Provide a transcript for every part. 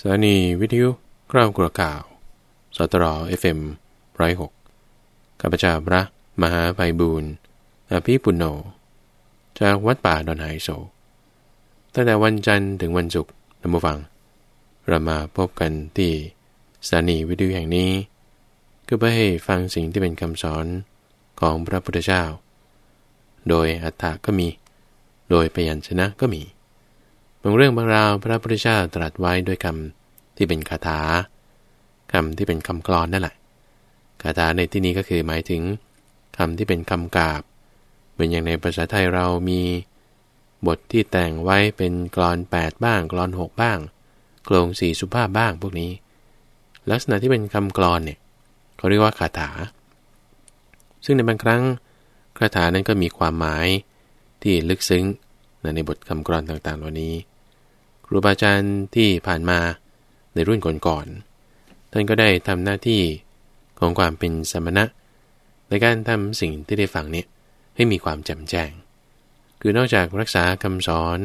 สถานีวิทยุกล้าวกระก่าวสตรอเอฟเอ็มร้อยหกข้าพเจ้าพระมหาไพบูรณ์อภิปุโน จากวัดป่าดอนไฮโซตั้งแต่วันจันทร์ถึงวันศุกร์นำมฟัง เรามาพบกันที่สถานีวิทยุแห่งนี้ ก็เพื่อให้ฟังสิ่งที่เป็นคำสอนของพระพุทธเจ้า โดยอัตถาก็มี โดยพยัญชนะก็มี บางเรื่องบางราวพระพุทธเจ้าตรัสไว้ด้วยคำที่เป็นคาถาคำที่เป็นคำกลอนนั่นแหละคาถาในที่นี้ก็คือหมายถึงคำที่เป็นคำกาบ เหมือนอย่างในภาษาไทยเรามีบทที่แต่งไว้เป็นกลอน 8 บ้าง กลอน 6 บ้างโครงสี่สุภาพบ้างพวกนี้ ลักษณะที่เป็นคำกลอนเนี่ยเขาเรียกว่าคาถา ซึ่งในบางครั้งคาถานั้นก็มีความหมายที่ลึกซึ้ง ในบทคำกรอนต่างๆ เหล่านี้ ครูบาอาจารย์ที่ผ่านมาในรุ่นก่อนๆท่านก็ได้ทำหน้าที่ของความเป็นสมณะ ในการทำสิ่งที่ได้ฟังเนี่ยให้มีความแจ่มแจ้ง คือนอกจากรักษาคำสอน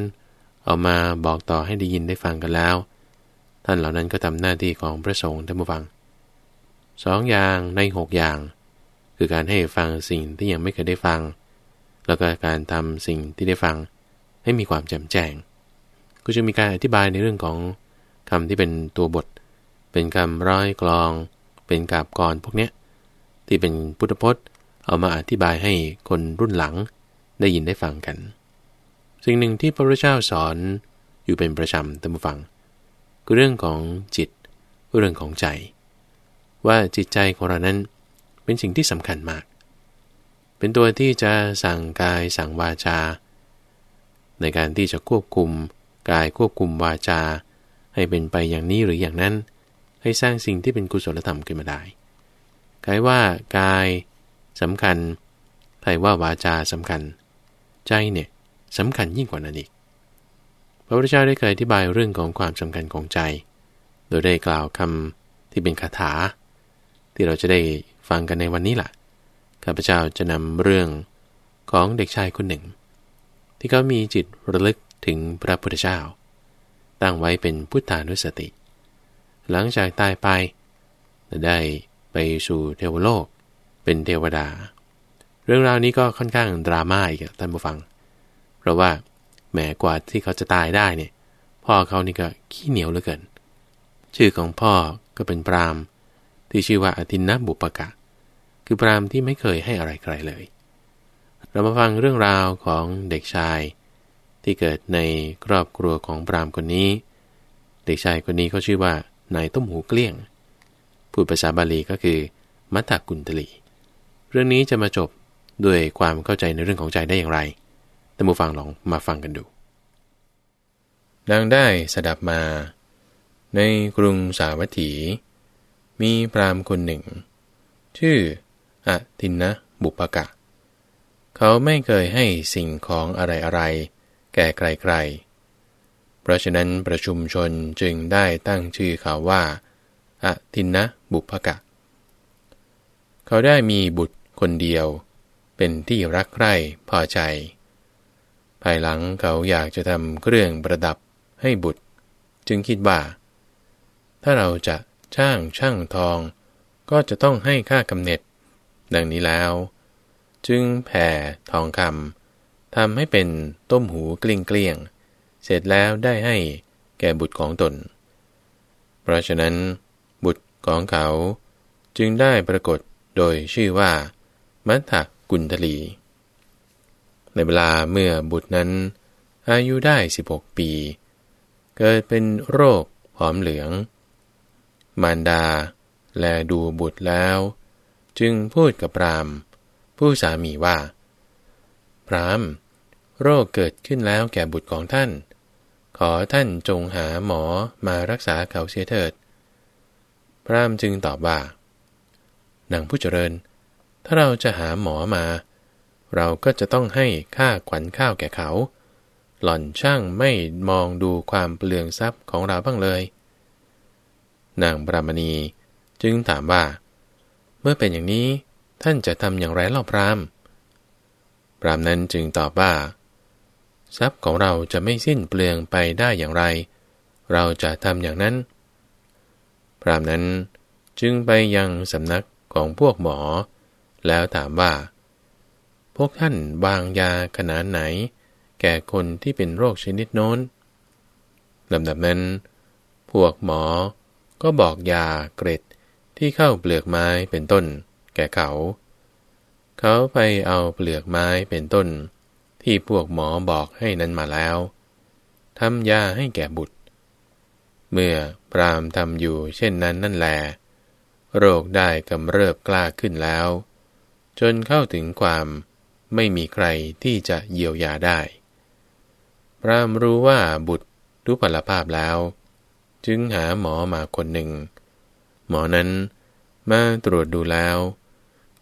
เอามาบอกต่อให้ได้ยินได้ฟังกันแล้ว ท่านเหล่านั้นก็ทำหน้าที่ของพระสงฆ์ท่านผู้ฟังสองอย่างในหกอย่าง คือการให้ฟังสิ่งที่ยังไม่เคยได้ฟัง แล้วก็การทำสิ่งที่ได้ฟัง ให้มีความแจ่มแจ้ง ก็จะมีการอธิบายในเรื่องของคำที่เป็นตัวบท เป็นคำร้อยกลอง เป็นกาบกรพวกเนี้ยที่เป็นพุทธพจน์ เอามาอธิบายให้คนรุ่นหลังได้ยินได้ฟังกัน สิ่งหนึ่งที่พระพุทธเจ้าสอนอยู่เป็นประจำท่านผู้ฟังคือเรื่องของจิตเรื่องของใจ ว่าจิตใจของเรานั้นเป็นสิ่งที่สำคัญมาก เป็นตัวที่จะสั่งกายสั่งวาจา ในการที่จะควบคุมกายควบคุมวาจา ให้เป็นไปอย่างนี้หรืออย่างนั้น ให้สร้างสิ่งที่เป็นกุศลธรรมขึ้นมาได้กายว่ากายสำคัญไทยว่าวาจาสำคัญ ใจเนี่ยสำคัญยิ่งกว่านั้นอีก พระพุทธเจ้าได้เคยอธิบายเรื่องของความสำคัญของใจ โดยได้กล่าวคำที่เป็นคาถา ที่เราจะได้ฟังกันในวันนี้แหละข้าพเจ้าจะนำเรื่องของเด็กชายคนหนึ่ง ที่เขามีจิตระลึกถึงพระพุทธเจ้า ตั้งไว้เป็นพุทธานุสติ หลังจากตายไป ได้ไปสู่เทวโลก เป็นเทวดา เรื่องราวนี้ก็ค่อนข้างดราม่าอีกท่านผู้ฟัง เพราะว่าแม้กว่าที่เขาจะตายได้เนี่ย พ่อเขานี่ก็ขี้เหนียวเหลือเกิน ชื่อของพ่อก็เป็นปรามที่ชื่อว่าอธินนบุปกะ คือปรามที่ไม่เคยให้อะไรใครเลย เรามาฟังเรื่องราวของเด็กชาย ที่เกิดในครอบครัวของพรามคนนี้ เด็กชายคนนี้เขาชื่อว่านายต้มหูเกลี้ยง พูดภาษาบาลีก็คือ มัตตกุลตลี เรื่องนี้จะมาจบด้วยความเข้าใจในเรื่องของใจได้อย่างไรท่านผู้ฟังลองมาฟังกันดู นางได้สดับมา ในกรุงสาวัตถี มีพรามคนหนึ่ง ชื่ออทินนะบุปกะ เขาไม่เคยให้สิ่งของอะไรๆ แก่ใครๆ เพราะฉะนั้นประชุมชนจึงได้ตั้งชื่อเขาว่าอทินนะบุพกะ เขาได้มีบุตรคนเดียว เป็นที่รักใคร่พอใจ ภายหลังเขาอยากจะทำเครื่องประดับให้บุตร จึงคิดว่า ถ้าเราจะช่างช่างทอง ก็จะต้องให้ค่ากำเนิดดังนี้แล้ว จึงแผ่ทองคำทำให้เป็นต้มหูกลิ้งเกลี้ยง เสร็จแล้วได้ให้แก่บุตรของตน เพราะฉะนั้นบุตรของเขาจึงได้ปรากฏโดยชื่อว่า มัทธกุณฑลี ในเวลาเมื่อบุตรนั้น อายุได้ 16 ปี เกิดเป็นโรคหอมเหลือง มารดา แลดูบุตรแล้ว จึงพูดกับราม ผู้สามีว่า พรามโรคเกิดขึ้นแล้วแก่บุตรของท่าน ขอท่านจงหาหมอมารักษาเขาเสียเถิด พรามจึงตอบว่านางผู้เจริญ ถ้าเราจะหาหมอมา เราก็จะต้องให้ค่าขวัญข้าวแก่เขา หล่อนช่างไม่มองดูความเปลืองทรัพย์ของเราบ้างเลย นางบรามณีจึงถามว่า เมื่อเป็นอย่างนี้ ท่านจะทำอย่างไรเล่าพรามพรามนั้นจึงตอบว่า ทรัพย์ของเราจะไม่สิ้นเปลืองไปได้อย่างไร เราจะทำอย่างนั้น พรามนั้นจึงไปยังสำนักของพวกหมอ แล้วถามว่า พวกท่านวางยาขนาดไหน แก่คนที่เป็นโรคชนิดโน้นลำดับนั้น พวกหมอก็บอกยาเกร็ดที่เข้าเปลือกไม้เป็นต้น แก่เขา เขาไปเอาเปลือกไม้เป็นต้น ที่พวกหมอบอกให้นั้นมาแล้วทำยาให้แก่บุตร เมื่อพรามทำอยู่เช่นนั้นนั่นแล โรคได้กำเริบกล้าขึ้นแล้ว จนเข้าถึงความไม่มีใครที่จะเยียวยาได้ พรามรู้ว่าบุตรทุพพลภาพแล้ว จึงหาหมอมาคนหนึ่ง หมอนั้นมาตรวจดูแล้ว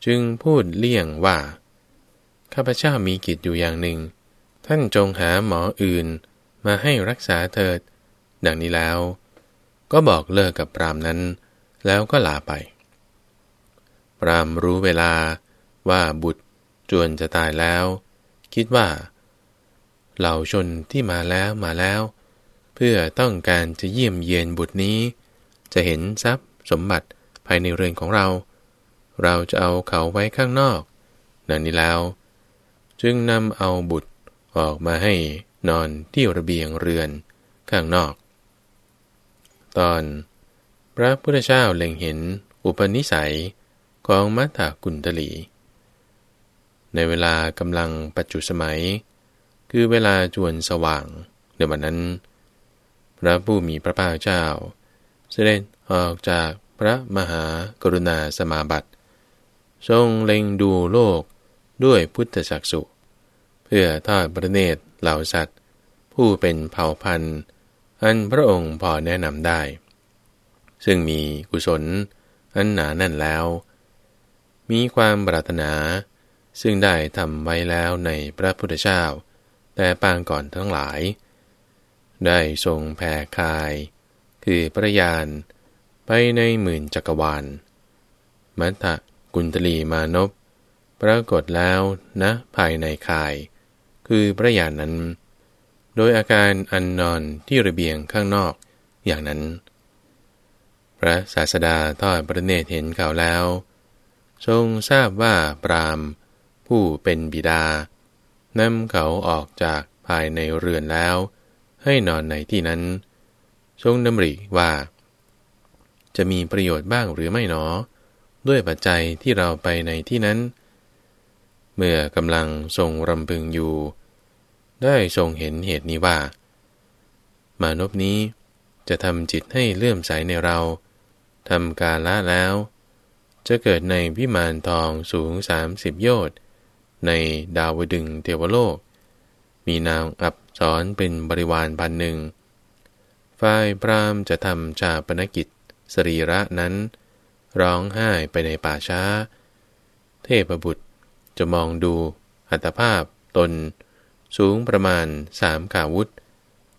จึงพูดเลี่ยงว่า ข้าพเจ้ามีกิจอยู่อย่างหนึ่ง ท่านจงหาหมออื่นมาให้รักษาเถิด ดังนี้แล้ว ก็บอกเลิกกับปรามนั้น แล้วก็ลาไป ปรามรู้เวลาว่าบุตรจวนจะตายแล้ว คิดว่า เหล่าชนที่มาแล้วมาแล้ว เพื่อต้องการจะเยี่ยมเยียนบุตรนี้ จะเห็นทรัพย์สมบัติภายในเรือนของเรา เราจะเอาเขาไว้ข้างนอกดังนี้แล้ว จึงนำเอาบุตรออกมาให้นอนที่ระเบียงเรือนข้างนอก ตอนพระพุทธเจ้าเล็งเห็นอุปนิสัยของมัทธกุณตลี ในเวลากำลังปัจจุสมัย คือเวลาจวนสว่างในวันนั้น พระผู้มีพระภาคเจ้า เสด็จออกจากพระมหากรุณาสมาบัติ ทรงเล็งดูโลกด้วยพุทธจักสุ เพื่อทอดพระเนตรเหล่าสัตว์ ผู้เป็นเผ่าพันธุ์ อันพระองค์พอแนะนำได้ ซึ่งมีกุศลอันหนาแน่นแล้ว มีความปรารถนา ซึ่งได้ทำไว้แล้วในพระพุทธเจ้า แต่ปางก่อนทั้งหลาย ได้ทรงแผ่คาย คือพระยานไปในหมื่นจักรวาลมัทธ กุณตลีมานพปรากฏแล้วนะภายในคาย คือพระญาณนั้น โดยอาการอันนอนที่ระเบียงข้างนอกอย่างนั้น พระศาสดาทอดพระเนตรเห็นเขาแล้ว ทรงทราบว่าปรามผู้เป็นบิดานำเขาออกจากภายในเรือนแล้ว ให้นอนในที่นั้น ทรงดำริว่า จะมีประโยชน์บ้างหรือไม่หนอ ด้วยปัจจัยที่เราไปในที่นั้น เมื่อกำลังทรงรำพึงอยู่ ได้ทรงเห็นเหตุนี้ว่า มานพนี้จะทำจิตให้เลื่อมใสในเราทำกาละแล้ว จะเกิดในวิมานทองสูงสามสิบโยชน์ในดาวดึงเทวโลก มีนางอับสอนเป็นบริวารพันหนึ่ง ฝ่ายพรามจะทำชาปนกิจสรีระนั้น ร้องไห้ไปในป่าช้า เทพบุตรจะมองดูอัตภาพตน สูงประมาณสามขาวุธ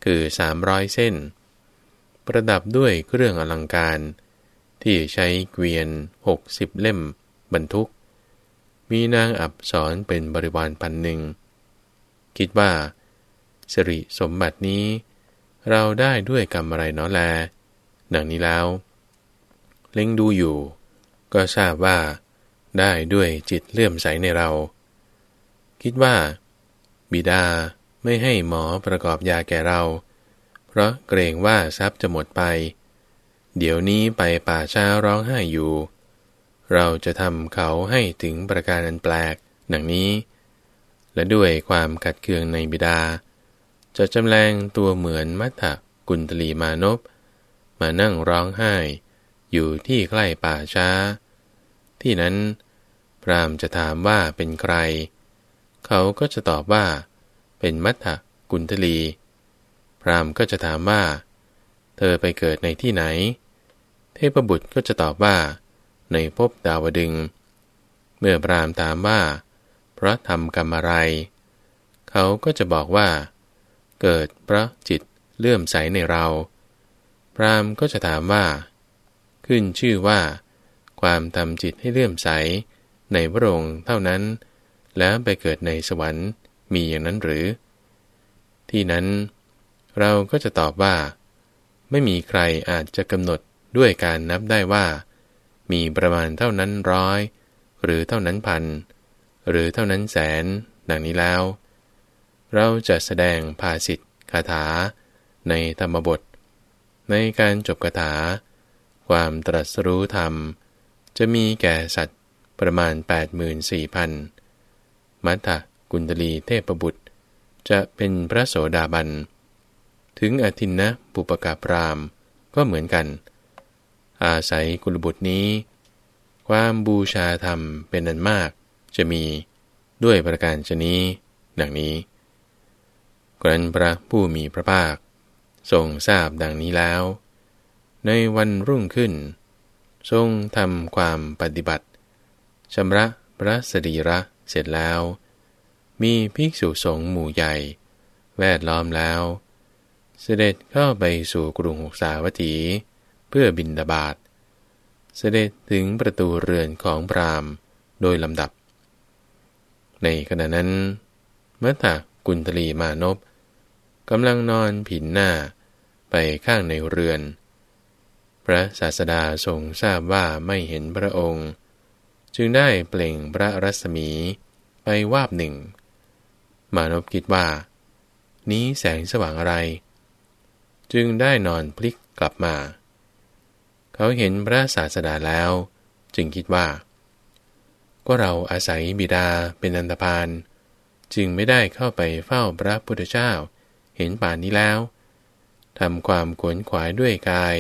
คือสามร้อยเส้น ประดับด้วยเครื่องอลังการ ที่ใช้เกวียนหกสิบเล่มบรรทุก มีนางอับสอนเป็นบริวารพันหนึ่ง คิดว่าสิริสมบัตินี้ เราได้ด้วยกรรมอะไรเนาะแล ดังนี้แล้ว เล็งดูอยู่ ก็ทราบว่า ได้ด้วยจิตเลื่อมใสในเรา คิดว่า บิดาไม่ให้หมอประกอบยาแก่เรา เพราะเกรงว่าทรัพย์จะหมดไป เดี๋ยวนี้ไปป่าช้าร้องไห้อยู่ เราจะทำเขาให้ถึงประการอันแปลกดังนี้ และด้วยความขัดเคืองในบิดา จะจำแรงตัวเหมือนมัทธกุลตลีมานพมานั่งร้องไห้ อยู่ที่ใกล้ป่าช้า ที่นั้น พรามจะถามว่าเป็นใคร เขาก็จะตอบว่า เป็นมัทธกุณทลี พรามก็จะถามว่า เธอไปเกิดในที่ไหน เทพบุตรก็จะตอบว่า ในภพดาวดึง เมื่อพรามถามว่า เพราะทำกรรมอะไร เขาก็จะบอกว่า เกิดเพราะจิตเลื่อมใสในเรา พรามก็จะถามว่า ขึ้นชื่อว่า ความทำจิตให้เลื่อมใส ในพระองค์เท่านั้น แล้วไปเกิดในสวรรค์มีอย่างนั้นหรือ ที่นั้น เราก็จะตอบว่า ไม่มีใครอาจจะกำหนดด้วยการนับได้ว่า มีประมาณเท่านั้นร้อย หรือเท่านั้นพัน หรือเท่านั้นแสน ดังนี้แล้ว เราจะแสดงภาสิทธิคาถา ในธรรมบท ในการจบคาถา ความตรัสรู้ธรรม จะมีแก่สัตว์ประมาณ 84,000 มัทธกุณตลีเทพบุตร จะเป็นพระโสดาบัน ถึงอทินนะปุปกาปรามก็เหมือนกัน อาศัยกุลบุตรนี้ ความบูชาธรรมเป็นอันมากจะมีด้วยประการชนี้ ดังนี้กรันพระผู้มีพระภาค ทรงทราบดังนี้แล้ว ในวันรุ่งขึ้น ทรงทำความปฏิบัติชำระพระสรีระเสร็จแล้ว มีภิกษุสงฆ์หมู่ใหญ่ แวดล้อมแล้ว เสด็จเข้าไปสู่กรุงหกสาวัตถี เพื่อบินดาบาดเสด็จถึงประตูเรือนของพรามโดยลำดับ ในขณะนั้นเมื่อตากุณตลีมานพกำลังนอนผินหน้าไปข้างในเรือน ระศาสดาทรงทราบว่าไม่เห็นพระองค์ จึงได้เปล่งพระรัศมีไปวาบหนึ่ง มานพคิดว่า นี้แสงสว่างอะไร จึงได้นอนพลิกกลับมา เขาเห็นพระศาสดาแล้ว จึงคิดว่า ก็เราอาศัยบิดาเป็นอันตพานจึงไม่ได้เข้าไปเฝ้าพระพุทธเจ้า เห็นป่านนี้แล้วทำความขวนขวายด้วยกาย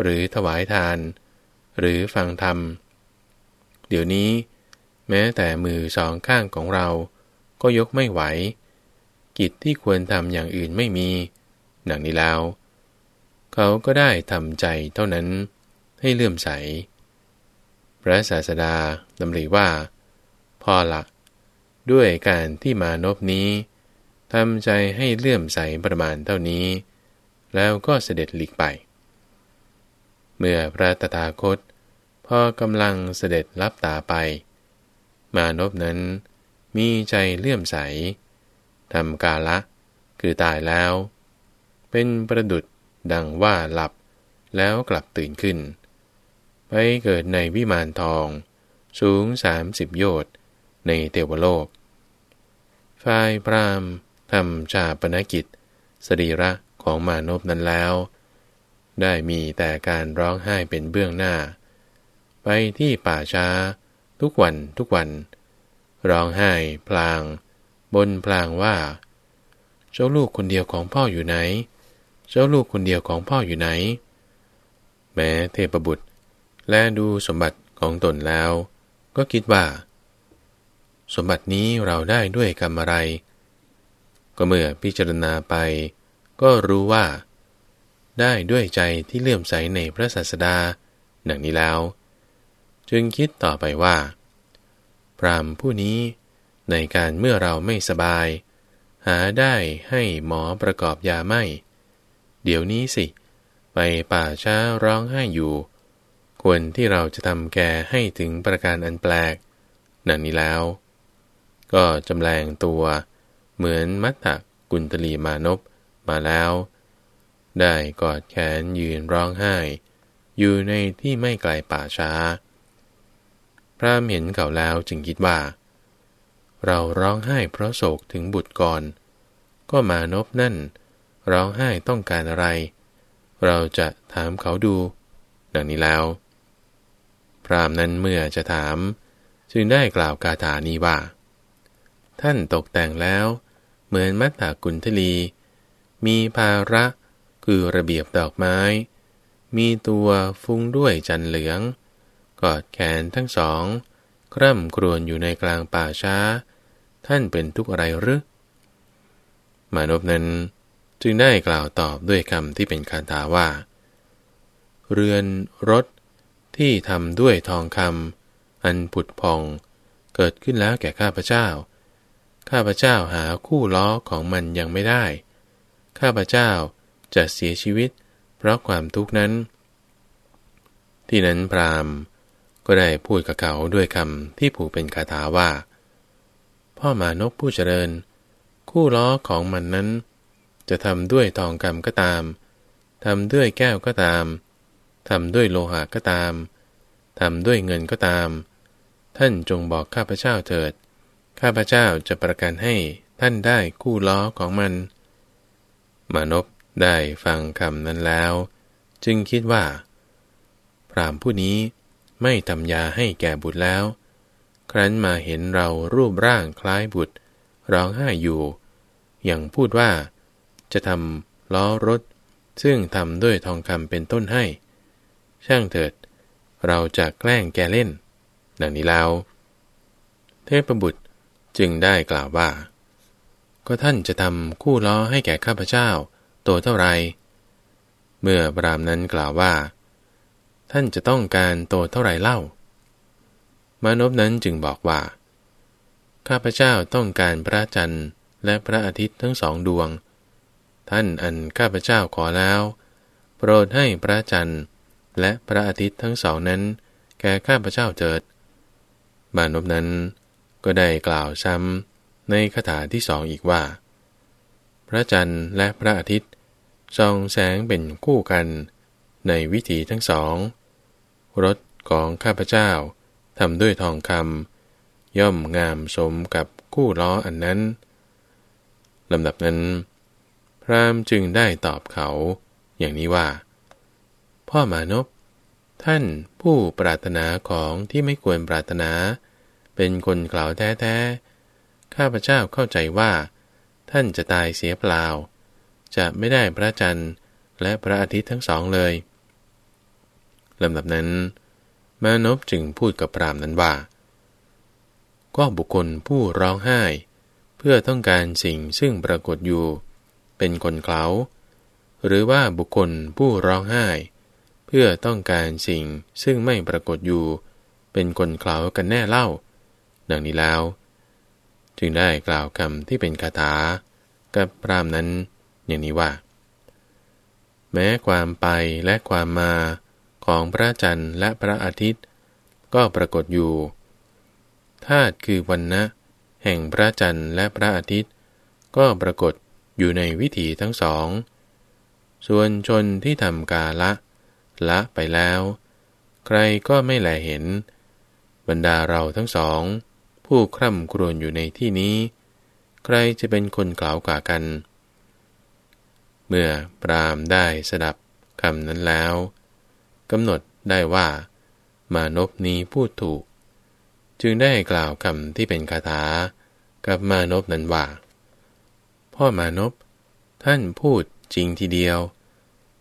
หรือถวายทาน หรือฟังธรรม เดี๋ยวนี้ แม้แต่มือสองข้างของเราก็ยกไม่ไหว กิจที่ควรทำอย่างอื่นไม่มีดังนี้แล้ว เขาก็ได้ทำใจเท่านั้นให้เลื่อมใส พระศาสดาดำริว่าพ่อละด้วยการที่มานพนี้ทำใจให้เลื่อมใสประมาณเท่านี้ แล้วก็เสด็จหลีกไป เมื่อพระตถาคตพอกำลังเสด็จลับตาไป มานพนั้นมีใจเลื่อมใสทำกาละ คือตายแล้ว เป็นประดุดดังว่าหลับแล้วกลับตื่นขึ้น ไปเกิดในวิมานทอง สูงสามสิบโยชน์ในเทวโลก ฝ่ายพรามทำชาปนกิจ สรีระของมานพนั้นแล้ว ได้มีแต่การร้องไห้เป็นเบื้องหน้า ไปที่ป่าช้า ทุกวันทุกวัน ร้องไห้พลาง บนพลางว่า เจ้าลูกคนเดียวของพ่ออยู่ไหน เจ้าลูกคนเดียวของพ่ออยู่ไหน แม้เทพบุตร แลดูสมบัติของตนแล้ว ก็คิดว่า สมบัตินี้เราได้ด้วยกรรมอะไร ก็เมื่อพิจารณาไป ก็รู้ว่า ได้ด้วยใจที่เลื่อมใสในพระศาสดาดังนี้แล้ว จึงคิดต่อไปว่า พรามผู้นี้ในการเมื่อเราไม่สบาย หาได้ให้หมอประกอบยาไม่ เดี๋ยวนี้สิ ไปป่าช้าร้องไห้อยู่ ควรที่เราจะทำแกให้ถึงประการอันแปลกนังนี้แล้ว ก็จำแรงตัว เหมือนมัตตกุณตลีมานพมาแล้ว ได้กอดแขนยืนร้องไห้ อยู่ในที่ไม่ไกลป่าช้า พระเห็นเขาแล้วจึงคิดว่า เราร้องไห้เพราะโศกถึงบุตรก่อน ก็มานพนั่น ร้องไห้ต้องการอะไร เราจะถามเขาดู ดังนี้แล้ว พรามนั้นเมื่อจะถาม จึงได้กล่าวคาถานี้ว่า ท่านตกแต่งแล้ว เหมือนมัตตากุลทลี มีภาระ คือระเบียบดอกไม้ มีตัวฟุ้งด้วยจันเหลือง กอดแขนทั้งสอง คร่ำครวญอยู่ในกลางป่าช้า ท่านเป็นทุกอะไรหรือมานพนั้นจึงได้กล่าวตอบด้วยคำที่เป็นคาถาว่า เรือนรถที่ทำด้วยทองคำอันผุดพอง เกิดขึ้นแล้วแก่ข้าพเจ้า ข้าพเจ้าหาคู่ล้อของมันยังไม่ได้ ข้าพเจ้า จะเสียชีวิต เพราะความทุกข์นั้น ที่นั้นพรามก็ได้พูดกับเขาด้วยคำที่ผูกเป็นคาถาว่า พ่อมานกผู้เจริญ คู่ล้อของมันนั้น จะทำด้วยทองคำก็ตามทำด้วยแก้วก็ตามทำด้วยโลหะก็ตามทำด้วยเงินก็ตาม ท่านจงบอกข้าพเจ้าเถิด ข้าพเจ้าจะประกันให้ท่านได้คู่ล้อของมัน มานพ ได้ฟังคำนั้นแล้ว จึงคิดว่า พรามผู้นี้ไม่ทำยาให้แก่บุตรแล้ว ครั้นมาเห็นเรารูปร่างคล้ายบุตร ร้องไห้อยู่ อย่างพูดว่า จะทำล้อรถ ซึ่งทำด้วยทองคำเป็นต้นให้ ช่างเถิด เราจะแกล้งแกเล่น ดังนี้แล้ว เทพบุตรจึงได้กล่าวว่า ก็ท่านจะทำคู่ล้อให้แก่ข้าพเจ้า ตัวเท่าไร เมื่อบรามนั้นกล่าวว่า ท่านจะต้องการตัวเท่าไรเล่า มานพนั้นจึงบอกว่า ข้าพเจ้าต้องการพระจันทร์และพระอาทิตย์ทั้งสองดวง ท่านอันข้าพเจ้าขอแล้ว โปรดให้พระจันทร์และพระอาทิตย์ทั้งสองนั้น แก่ข้าพเจ้าเจิด มานพนั้นก็ได้กล่าวซ้ำในคาถาที่สองอีกว่า ระจันทร์และพระอาทิตย์ส่องแสงเป็นคู่กันในวิถีทั้งสอง รถของข้าพเจ้าทำด้วยทองคำย่อมงามสมกับคู่ล้ออันนั้นลำดับนั้น พรามจึงได้ตอบเขาอย่างนี้ว่า พ่อมานพท่านผู้ปรารถนาของที่ไม่ควรปรารถนา เป็นคนกล่าวแท้ๆ ข้าพเจ้าเข้าใจว่า ท่านจะตายเสียเปล่า จะไม่ได้พระจันทร์และพระอาทิตย์ทั้งสองเลยลำดับนั้น มานพจึงพูดกับพรามนั้นว่า ก็บุคคลผู้ร้องไห้ เพื่อต้องการสิ่งซึ่งปรากฏอยู่ เป็นคนเขา หรือว่าบุคคลผู้ร้องไห้ เพื่อต้องการสิ่งซึ่งไม่ปรากฏอยู่ เป็นคนเขากันแน่เล่า ดังนี้แล้ว จึงได้กล่าวคำที่เป็นคาถา กับพรามนั้น อย่างนี้ว่า แม้ความไปและความมาของพระจันทร์และพระอาทิตย์ ก็ปรากฏอยู่ธาตุคือวันนะแห่งพระจันทร์และพระอาทิตย์ ก็ปรากฏอยู่ในวิถีทั้งสอง ส่วนชนที่ทำกาละ ละไปแล้ว ใครก็ไม่แลเห็น บรรดาเราทั้งสอง ผู้คร่ำครวญอยู่ในที่นี้ ใครจะเป็นคนกล่าวกว่ากัน เมื่อปรามได้สดับคำนั้นแล้วกำหนดได้ว่ามานพนี้พูดถูก จึงได้กล่าวคำที่เป็นคาถากับมานพนั้นว่า พ่อมานพท่านพูดจริงทีเดียว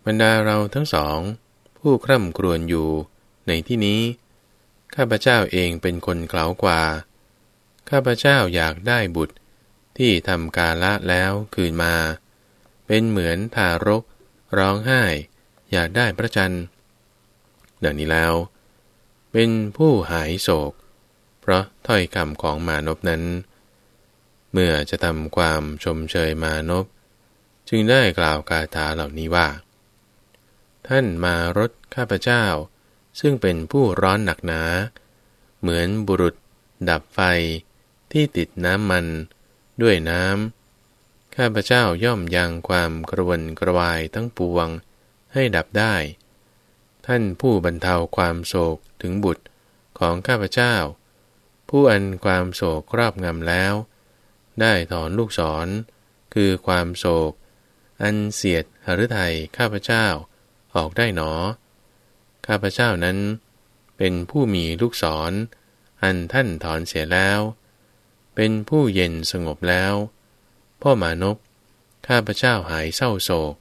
บรรดาเราทั้งสอง ผู้คร่ำครวญอยู่ในที่นี้ ข้าพเจ้าเองเป็นคนกล่าวกว่า ข้าพเจ้าอยากได้บุตรที่ทำกาละแล้วคืนมา เป็นเหมือนทารก ร้องไห้ อยากได้พระจันทร์ดังนี้แล้ว เป็นผู้หายโศก เพราะถ้อยคำของมานพนั้น เมื่อจะทำความชมเชยมานพจึงได้กล่าวคาถาเหล่านี้ว่า ท่านมารถข้าพเจ้า ซึ่งเป็นผู้ร้อนหนักหนา เหมือนบุรุษ ดับไฟ ที่ติดน้ำมันด้วยน้ำ ข้าพเจ้าย่อมยังความกระวนกระวายทั้งปวงให้ดับได้ ท่านผู้บรรเทาความโศกถึงบุตรของข้าพเจ้า ผู้อันความโศกครอบงำแล้ว ได้ถอนลูกศร คือความโศก อันเสียดหฤทัยข้าพเจ้าออกได้หนอ ข้าพเจ้านั้น เป็นผู้มีลูกศร อันท่านถอนเสียแล้ว เป็นผู้เย็นสงบแล้ว พ่อมานพข้าพเจ้าหายเศร้าโศก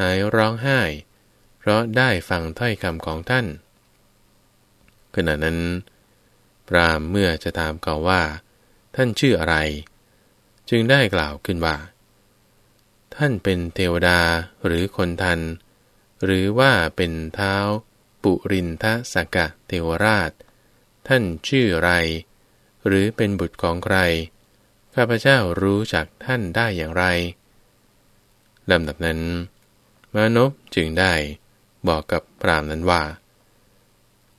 หายร้องไห้ เพราะได้ฟังถ้อยคำของท่าน ขณะนั้น พรามเมื่อจะถามเขาว่า ท่านชื่ออะไร จึงได้กล่าวขึ้นว่า ท่านเป็นเทวดาหรือคนทัน หรือว่าเป็นเท้า ปุรินทสกะเทวราช ท่านชื่ออะไร หรือเป็นบุตรของใคร ข้าพเจ้ารู้จักท่านได้อย่างไรลำดับนั้น มานพจึงได้บอกกับพรามนั้นว่า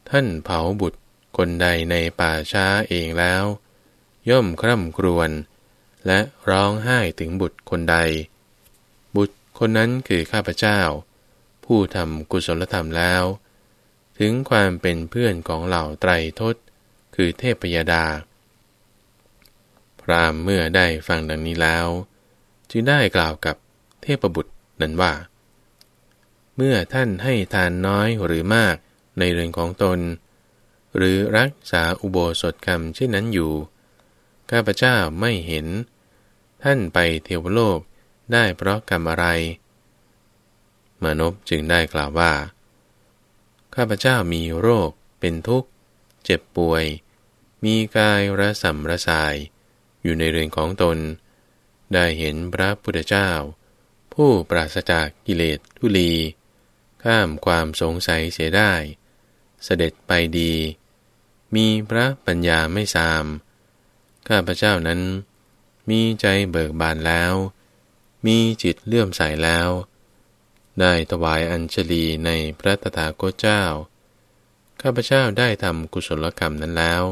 ท่านเผาบุตรคนใดในป่าช้าเองแล้ว ย่อมคร่ำครวญและร้องไห้ถึงบุตรคนใด บุตรคนนั้นคือข้าพเจ้า ผู้ทำกุศลธรรมแล้ว ถึงความเป็นเพื่อนของเหล่าไตรทศคือเทพยดา พรามเมื่อได้ฟังดังนี้แล้ว จึงได้กล่าวกับเทพบุตรนั้นว่า เมื่อท่านให้ทานน้อยหรือมากในเรื่องของตน หรือรักษาอุโบสถกรรมเช่นนั้นอยู่ ข้าพเจ้าไม่เห็น ท่านไปเทวโลกได้เพราะกรรมอะไร มานพจึงได้กล่าวว่า ข้าพเจ้ามีโรค เป็นทุกข์ เจ็บป่วย มีกายระสำระสาย อยู่ในเรือนของตน ได้เห็นพระพุทธเจ้า ผู้ปราศจากกิเลสทุลี ข้ามความสงสัยเสียได้ เสด็จไปดี มีพระปัญญาไม่สาม ข้าพเจ้านั้น มีใจเบิกบานแล้ว มีจิตเลื่อมใสแล้ว ได้ถวายอัญชลีในพระตถาคตเจ้า ข้าพเจ้าได้ทำกุศลกรรมนั้นแล้ว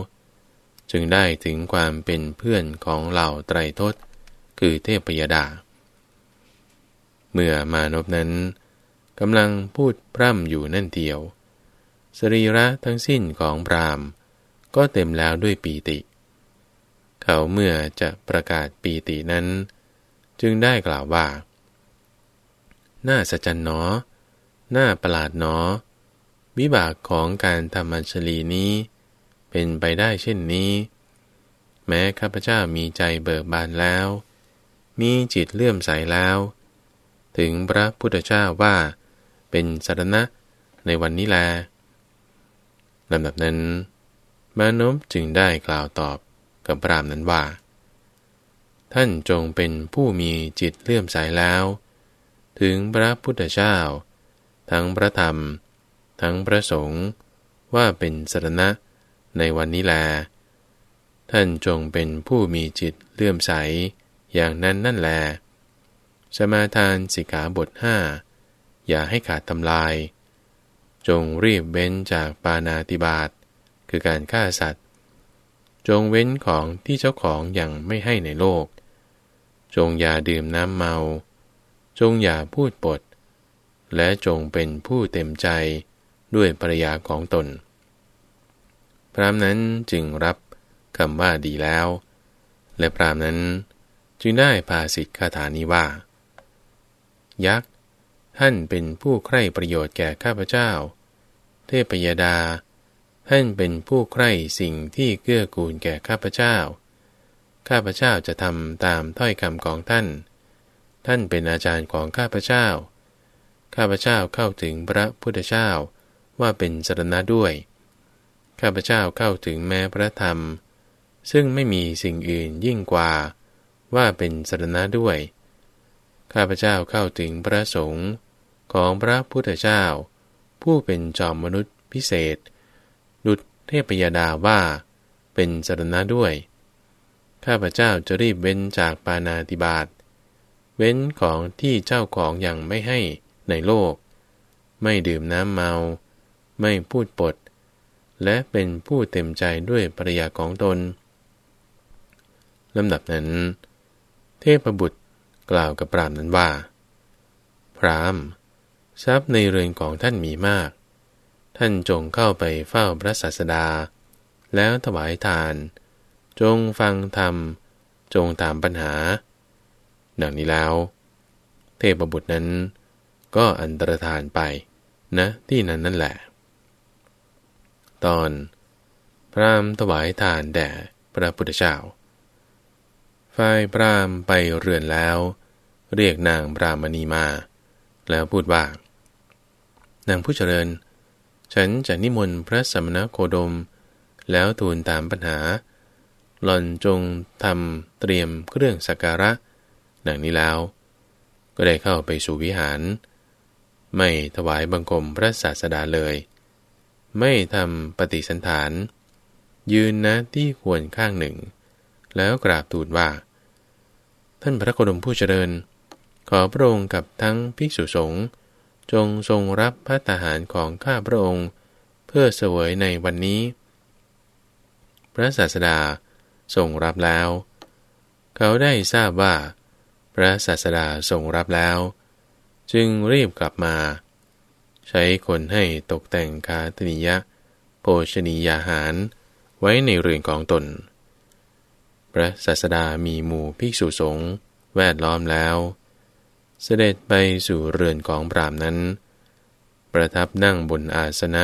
จึงได้ถึงความเป็นเพื่อนของเหล่าไตรทศ คือเทพยดา เมื่อมานพนั้นกำลังพูดพร่ำอยู่นั่นเดียว สรีระทั้งสิ้นของพรามก็เต็มแล้วด้วยปีติ เขาเมื่อจะประกาศปีตินั้น จึงได้กล่าวว่าหน้าสัจจันหนอหน้าประหลาดหนอ วิบากของการทำอัญชลีนี้ เป็นไปได้เช่นนี้ แม้ข้าพเจ้ามีใจเบิกบานแล้ว มีจิตเลื่อมใสแล้ว ถึงพระพุทธเจ้าว่า เป็นสารณะในวันนี้แลลำดับนั้น มานพจึงได้กล่าวตอบกับพรามนั้นว่า ท่านจงเป็นผู้มีจิตเลื่อมใสแล้ว ถึงพระพุทธเจ้า ทั้งพระธรรม ทั้งพระสงฆ์ว่าเป็นสรณะ ในวันนี้แล ท่านจงเป็นผู้มีจิตเลื่อมใส อย่างนั้นนั่นแล สมาทานสิกขาบทห้าอย่าให้ขาดทำลาย จงรีบเว้นจากปานาติบาตคือการฆ่าสัตว์ จงเว้นของที่เจ้าของยังไม่ให้ในโลก จงอย่าดื่มน้ำเมา จงอย่าพูดปด และจงเป็นผู้เต็มใจด้วยภรรยาของตน พรามนั้นจึงรับคำว่าดีแล้ว และพรามนั้นจึงได้ภาสิทธิคาถานี้ว่า ยักษ์ท่านเป็นผู้ใคร่ประโยชน์แก่ข้าพเจ้า เทพยดา ท่านเป็นผู้ใคร่สิ่งที่เกื้อกูลแก่ข้าพเจ้า ข้าพเจ้าจะทำตามถ้อยคำของท่าน ท่านเป็นอาจารย์ของข้าพเจ้า ข้าพเจ้าเข้าถึงพระพุทธเจ้าว่าเป็นสรณะด้วย ข้าพเจ้าเข้าถึงแม้พระธรรม ซึ่งไม่มีสิ่งอื่นยิ่งกว่า ว่าเป็นสรณะด้วย ข้าพเจ้าเข้าถึงพระสงฆ์ของพระพุทธเจ้า ผู้เป็นจอมมนุษย์พิเศษ ดุจเทพยดาว่า เป็นสรณะด้วย ข้าพเจ้าจะรีบเว้นจากปานาติบาตเว้นของที่เจ้าของอยังไม่ให้ในโลก ไม่ดื่มน้ำเมา ไม่พูดปด และเป็นผู้เต็มใจด้วยปริยาของตนลำดับนั้น เทพบุตรกล่าวกับพรามนั้นว่า พรามทรัพย์ในเรือนของท่านมีมาก ท่านจงเข้าไปเฝ้าพระศาสดา แล้วถวายทาน จงฟังธรรม จงตามปัญหา ดังนี้แล้ว เทพบุตรนั้นก็อันตรธานไปนะที่นั้นนั่นแหละ ตอน พรามถวายทานแด่พระพุทธเจ้า ฝ่ายพรามไปเรือนแล้ว เรียกนางพรามณีมา แล้วพูดว่า นางผู้เจริญ ฉันจะนิมนต์พระสมณโคดม แล้วทูลตามปัญหา หล่อนจงทำเตรียมเครื่องสักการะ ดังนี้แล้ว ก็ได้เข้าไปสู่วิหาร ไม่ถวายบังคมพระศาสดาเลย ไม่ทำปฏิสันฐาน ยืนนะที่ควรข้างหนึ่ง แล้วกราบทูลว่า ท่านพระโคดมผู้เจริญ ขอพระองค์กับทั้งภิกษุสงฆ์จงทรงรับพระทหารของข้าพระองค์ เพื่อเสวยในวันนี้ พระศาสดาทรงรับแล้ว เขาได้ทราบว่า พระศาสดาทรงรับแล้ว จึงรีบกลับมา ใช้คนให้ตกแต่งคาตนิยะ โภชนียาหาร ไว้ในเรือนของตน พระศาสดามีหมู่ภิกษุสงฆ์แวดล้อมแล้ว เสด็จไปสู่เรือนของปรามนั้น ประทับนั่งบนอาสนะ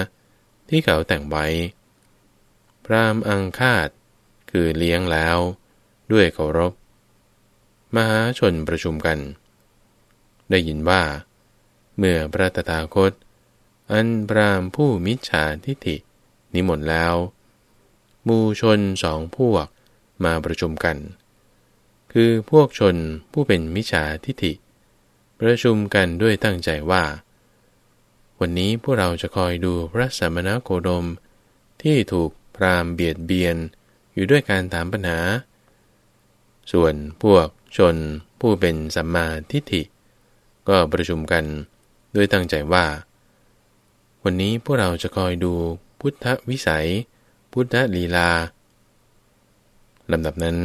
ที่เขาแต่งไว้ พรามอังคาดคือเลี้ยงแล้ว ด้วยเคารพ มหาชนประชุมกัน ได้ยินว่า เมื่อพระตถาคต อันพรามผู้มิจฉาทิฏฐิ นิมนต์แล้วมูชนสองพวกมาประชุมกัน คือพวกชนผู้เป็นมิจฉาทิฏฐิ ประชุมกันด้วยตั้งใจว่า วันนี้พวกเราจะคอยดูพระสัมมาโคดม ที่ถูกพรามเบียดเบียนอยู่ด้วยการถามปัญหา ส่วนพวกชนผู้เป็นสัมมาทิฏฐิ ก็ประชุมกันด้วยตั้งใจว่า วันนี้พวกเราจะคอยดูพุทธวิสัย พุทธลีลาลำดับนั้น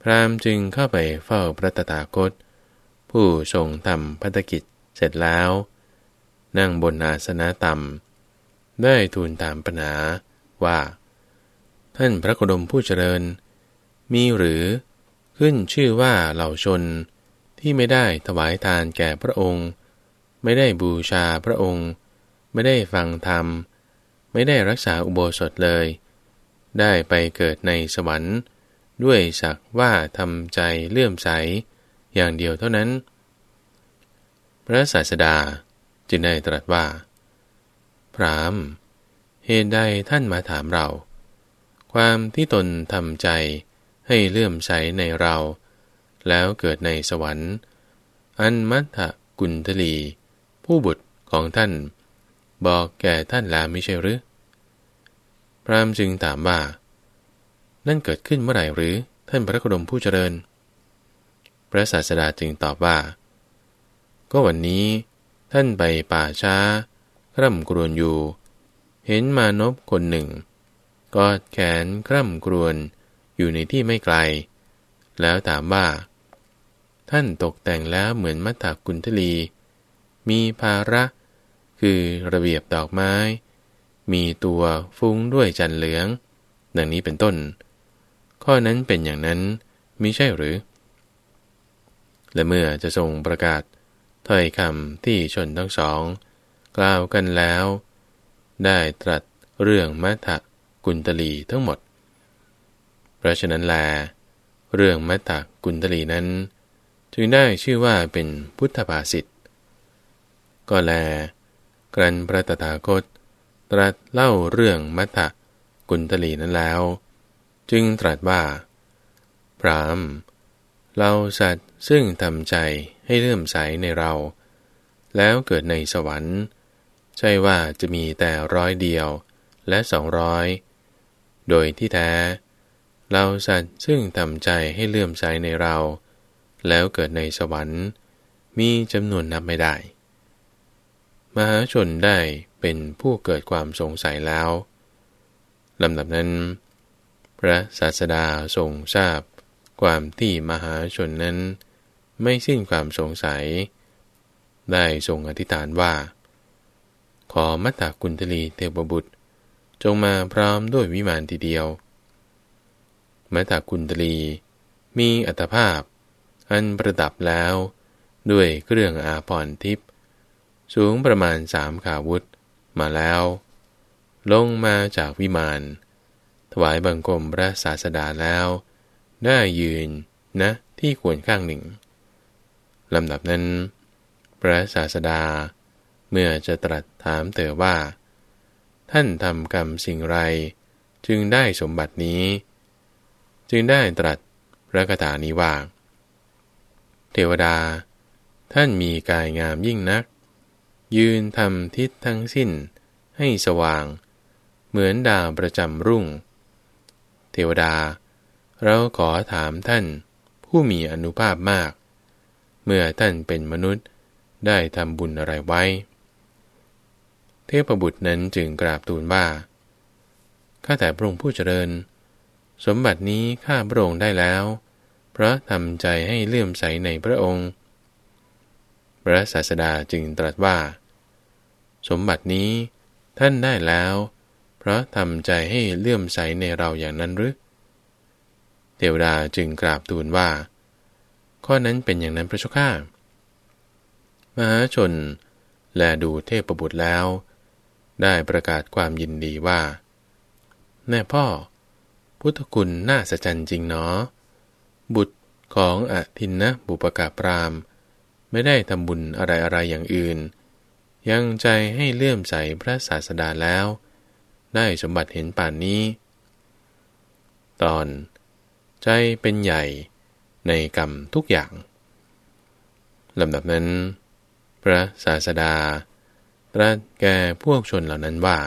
พรามจึงเข้าไปเฝ้าพระตถาคต ผู้ทรงทำพัฒกิจเสร็จแล้ว นั่งบนอาสนะต่ำได้ทูลถามปัญหาว่า ท่านพระโคดมผู้เจริญ มีหรือขึ้นชื่อว่าเหล่าชนที่ไม่ได้ถวายทานแก่พระองค์ ไม่ได้บูชาพระองค์ ไม่ได้ฟังธรรม ไม่ได้รักษาอุโบสถเลย ได้ไปเกิดในสวรรค์ ด้วยสักว่าทำใจเลื่อมใส อย่างเดียวเท่านั้น พระศาสดาจึงได้ตรัสว่า พรามเหตุใดท่านมาถามเรา ความที่ตนทำใจให้เลื่อมใสในเรา แล้วเกิดในสวรรค์ อันมัทธกุลทลี ผู้บุตรของท่าน บอกแก่ท่านแล้วไม่ใช่หรือ พรามจึงถามว่า นั่นเกิดขึ้นเมื่อไหร่หรือท่านพระโคดมผู้เจริญ พระศาสดาจึงตอบว่า ก็วันนี้ ท่านไปป่าช้าคร่ำกรวนอยู่ เห็นมานพคนหนึ่ง กอดแขนคร่ำกรวนอยู่ในที่ไม่ไกล แล้วถามว่า ท่านตกแต่งแล้วเหมือนมัทธกุลทลี มีภาระ คือระเบียบดอกไม้ มีตัวฟุ้งด้วยจันเหลือง ดังนี้เป็นต้น ข้อนั้นเป็นอย่างนั้นมิใช่หรือ และเมื่อจะทรงประกาศถ้อยคำที่ชนทั้งสอง กล่าวกันแล้ว ได้ตรัสเรื่องมัทะกุลตลีทั้งหมด เพราะฉะนั้นแล เรื่องมัทะกุลตลีนั้น จึงได้ชื่อว่าเป็นพุทธภาษิตก็แล กรันพระตถาคต ตรัสเล่าเรื่องมัทธกุลตลีนั้นแล้ว จึงตรัสว่า พรามเราสัตว์ซึ่งทำใจให้เลื่อมใสในเรา แล้วเกิดในสวรรค์ ใช่ว่าจะมีแต่ร้อยเดียวและสองร้อยโดยที่แท้เราสัตว์ซึ่งทำใจให้เลื่อมใสในเรา แล้วเกิดในสวรรค์ มีจำนวนนับไม่ได้ มหาชนได้เป็นผู้เกิดความสงสัยแล้วลำดับนั้น พระศาสดาทรงทราบ ความที่มหาชนนั้น ไม่สิ้นความสงสัย ได้ทรงอธิษฐานว่า ขอมัตตกุลทลีเทวบุตร จงมาพร้อมด้วยวิมานทีเดียว มัตตกุลทลีมีอัตภาพ อันประดับแล้ว ด้วยเครื่องอาภรณ์ทิพย์ สูงประมาณสามขาวุธมาแล้ว ลงมาจากวิมานถวายบังคมพระศาสดาแล้ว ได้ยืนนะที่ควรข้างหนึ่งลำดับนั้น พระศาสดา เมื่อจะตรัสถามเตอว่า ท่านทำกรรมสิ่งไร จึงได้สมบัตินี้ จึงได้ตรัสพระคาถานี้ว่า เทวดา ท่านมีกายงามยิ่งนัก ยืนทำทิศทั้งสิ้นให้สว่าง เหมือนดาวประจำรุ่ง เทวดา เราขอถามท่านผู้มีอนุภาพมาก เมื่อท่านเป็นมนุษย์ได้ทำบุญอะไรไว้ เทพบุตรนั้นจึงกราบทูลว่า ข้าแต่พระองค์ผู้เจริญ สมบัตินี้ข้าพระองค์ได้แล้ว เพราะทำใจให้เลื่อมใสในพระองค์ พระศาสดาจึงตรัสว่า สมบัตินี้ ท่านได้แล้ว เพราะทำใจให้เลื่อมใสในเราอย่างนั้นหรือเทวดาจึงกราบทูลว่า ข้อนั้นเป็นอย่างนั้นพระเจ้าข้ามหาชน แลดูเทพประบุตรแล้ว ได้ประกาศความยินดีว่า แน่พ่อ พุทธคุณน่าสะใจจริงเนาะบุตรของอทินนะบุปกาปราม ไม่ได้ทำบุญอะไรๆอย่างอื่น ยังใจให้เลื่อมใสพระศาสดาแล้ว ได้สมบัติเห็นป่านนี้ ตอน ใจเป็นใหญ่ในกรรมทุกอย่างลำดับนั้น พระศาสดา ตรัสแก่พวกชนเหล่านั้นว่า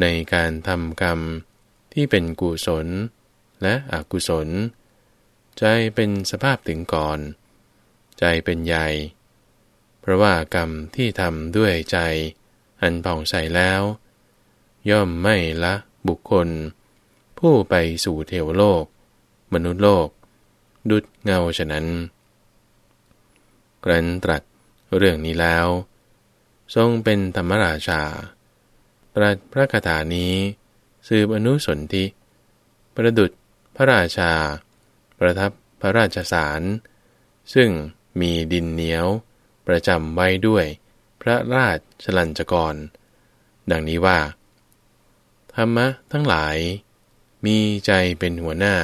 ในการทำกรรมที่เป็นกุศลและอกุศล ใจเป็นสภาพถึงก่อน ใจเป็นใหญ่ เพราะว่ากรรมที่ทำด้วยใจ อันผ่องใสแล้ว ย่อมไม่ละบุคคล ผู้ไปสู่เทวโลก มนุษย์โลก ดุดเงาฉะนั้น กรันตรัสเรื่องนี้แล้ว ทรงเป็นธรรมราชา ตรัสพระคาถานี้สืบอนุสนธิประดุษพระราชา ประทับพระราชสาร ซึ่งมีดินเหนียว ประจำไว้ด้วย พระราชชลัญจกร ดังนี้ว่า ธรรมะทั้งหลาย มีใจเป็นหัวหน้า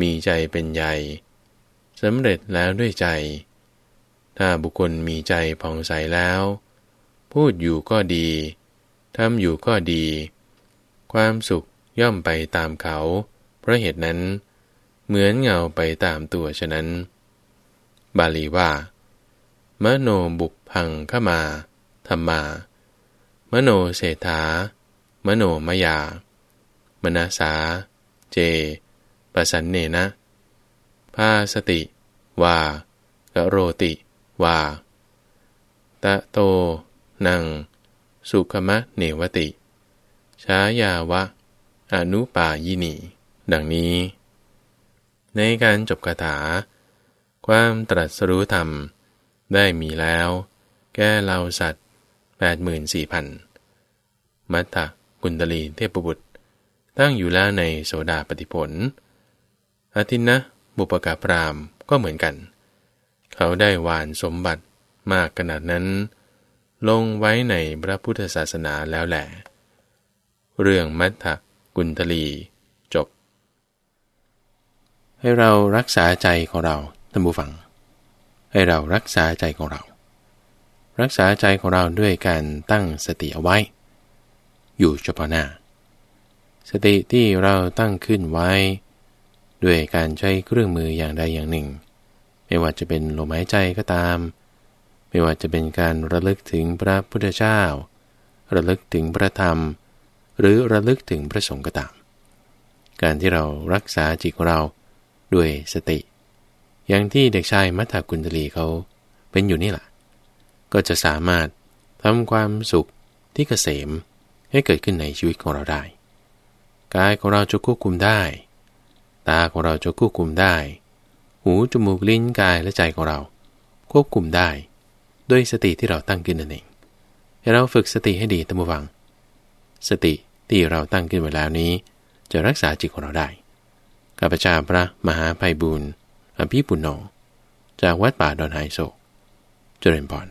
มีใจเป็นใหญ่สำเร็จแล้วด้วยใจ ถ้าบุคคลมีใจผ่องใสแล้ว พูดอยู่ก็ดีทำอยู่ก็ดี ความสุขย่อมไปตามเขา เพราะเหตุนั้น เหมือนเงาไปตามตัวฉะนั้น บาลีว่า มโนบุพพังขมา ธรรมา มโนเศรษฐามโนมยามนาสา เจ ปสันเนนะพาสติ วากโรติ วา ตะโต นัง สุขมะเนวติ ชายาวะ อนุปายินี ดังนี้ ในการจบคาถา ความตรัสรู้ธรรม ได้มีแล้ว แก่เราสัตว์แปดหมื่นสี่พันมัตตะกุณดลีเทพบุตร ตั้งอยู่แล้วในโสดาปฏิผล อทินนะ บุปกาพรามก็เหมือนกัน เขาได้วานสมบัติมากขนาดนั้น ลงไว้ในพระพุทธศาสนาแล้วแหละ เรื่องมัทธกุณทลี จบ ให้เรารักษาใจของเราท่านผู้ฟัง ให้เรารักษาใจของเรา รักษาใจของเราด้วยการตั้งสติเอาไว้ อยู่เฉพาะหน้า สติที่เราตั้งขึ้นไว้ ด้วยการใช้เครื่องมืออย่างใดอย่างหนึ่ง ไม่ว่าจะเป็นลมหายใจก็ตาม ไม่ว่าจะเป็นการระลึกถึงพระพุทธเจ้า ระลึกถึงพระธรรม หรือระลึกถึงพระสงฆ์ก็ตาม การที่เรารักษาจิตของเราด้วยสติ อย่างที่เด็กชายมัทธกุลตลีเขาเป็นอยู่นี่แหละก็จะสามารถทำความสุขที่เกษมให้เกิดขึ้นในชีวิตของเราได้ กายของเราจะควบคุมได้ ตาของเราจะควบคุมได้ หูจมูกลิ้นกายและใจของเรา ควบคุมได้ ด้วยสติที่เราตั้งขึ้นนั่นเองให้เราฝึกสติให้ดีตั้งมือฟัง สติที่เราตั้งขึ้นไว้แล้วนี้ จะรักษาจิตของเราได้ข้าพเจ้าพระมหาภัยบุญ อภิปุณโญจากวัดป่าดอนไฮโซ เจริญพร